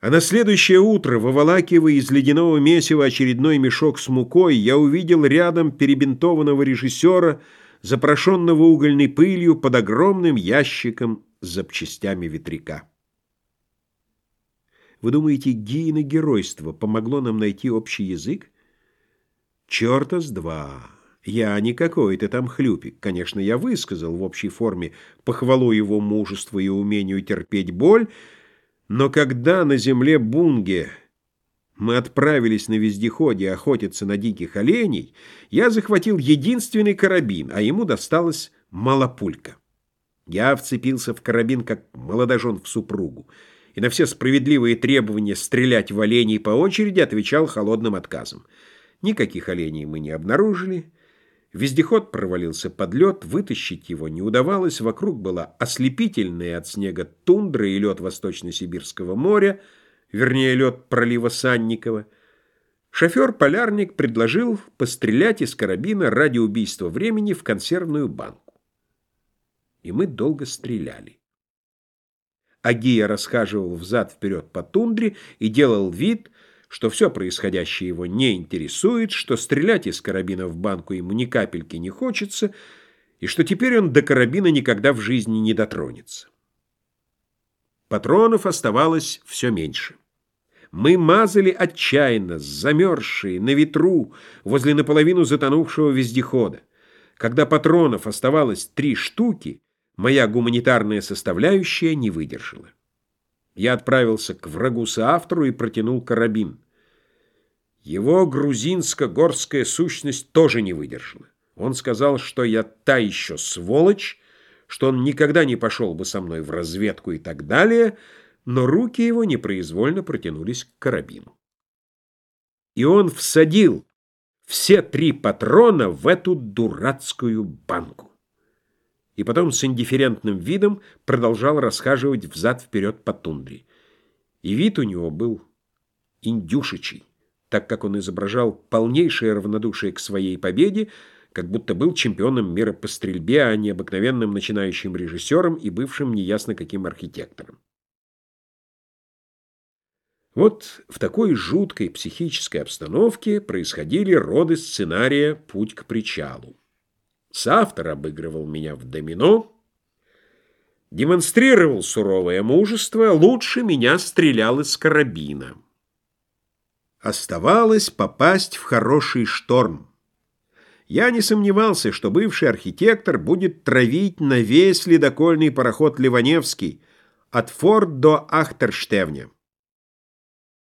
А на следующее утро, выволакивая из ледяного месива очередной мешок с мукой, я увидел рядом перебинтованного режиссера, запрошенного угольной пылью под огромным ящиком с запчастями ветряка. Вы думаете, Гиина геройство помогло нам найти общий язык? Черта с два! Я не какой-то там хлюпик. Конечно, я высказал в общей форме похвалу его мужеству и умению терпеть боль, но когда на земле Бунге мы отправились на вездеходе охотиться на диких оленей, я захватил единственный карабин, а ему досталась малопулька. Я вцепился в карабин, как молодожен в супругу, и на все справедливые требования стрелять в оленей по очереди отвечал холодным отказом. Никаких оленей мы не обнаружили, Вездеход провалился под лед, вытащить его не удавалось, вокруг была ослепительная от снега тундра и лед Восточно-Сибирского моря, вернее, лед пролива Санникова. Шофер-полярник предложил пострелять из карабина ради убийства времени в консервную банку. И мы долго стреляли. Агия расхаживал взад-вперед по тундре и делал вид, что все происходящее его не интересует, что стрелять из карабина в банку ему ни капельки не хочется, и что теперь он до карабина никогда в жизни не дотронется. Патронов оставалось все меньше. Мы мазали отчаянно, замерзшие, на ветру, возле наполовину затонувшего вездехода. Когда патронов оставалось три штуки, моя гуманитарная составляющая не выдержала. Я отправился к врагу-соавтору и протянул карабин. Его грузинско-горская сущность тоже не выдержала. Он сказал, что я та еще сволочь, что он никогда не пошел бы со мной в разведку и так далее, но руки его непроизвольно протянулись к карабину. И он всадил все три патрона в эту дурацкую банку и потом с индифферентным видом продолжал расхаживать взад-вперед по тундре. И вид у него был индюшичий, так как он изображал полнейшее равнодушие к своей победе, как будто был чемпионом мира по стрельбе, а не обыкновенным начинающим режиссером и бывшим неясно каким архитектором. Вот в такой жуткой психической обстановке происходили роды сценария «Путь к причалу». Соавтор обыгрывал меня в домино, демонстрировал суровое мужество, лучше меня стрелял из карабина. Оставалось попасть в хороший шторм. Я не сомневался, что бывший архитектор будет травить на весь ледокольный пароход «Ливаневский» от форт до Ахтерштевня.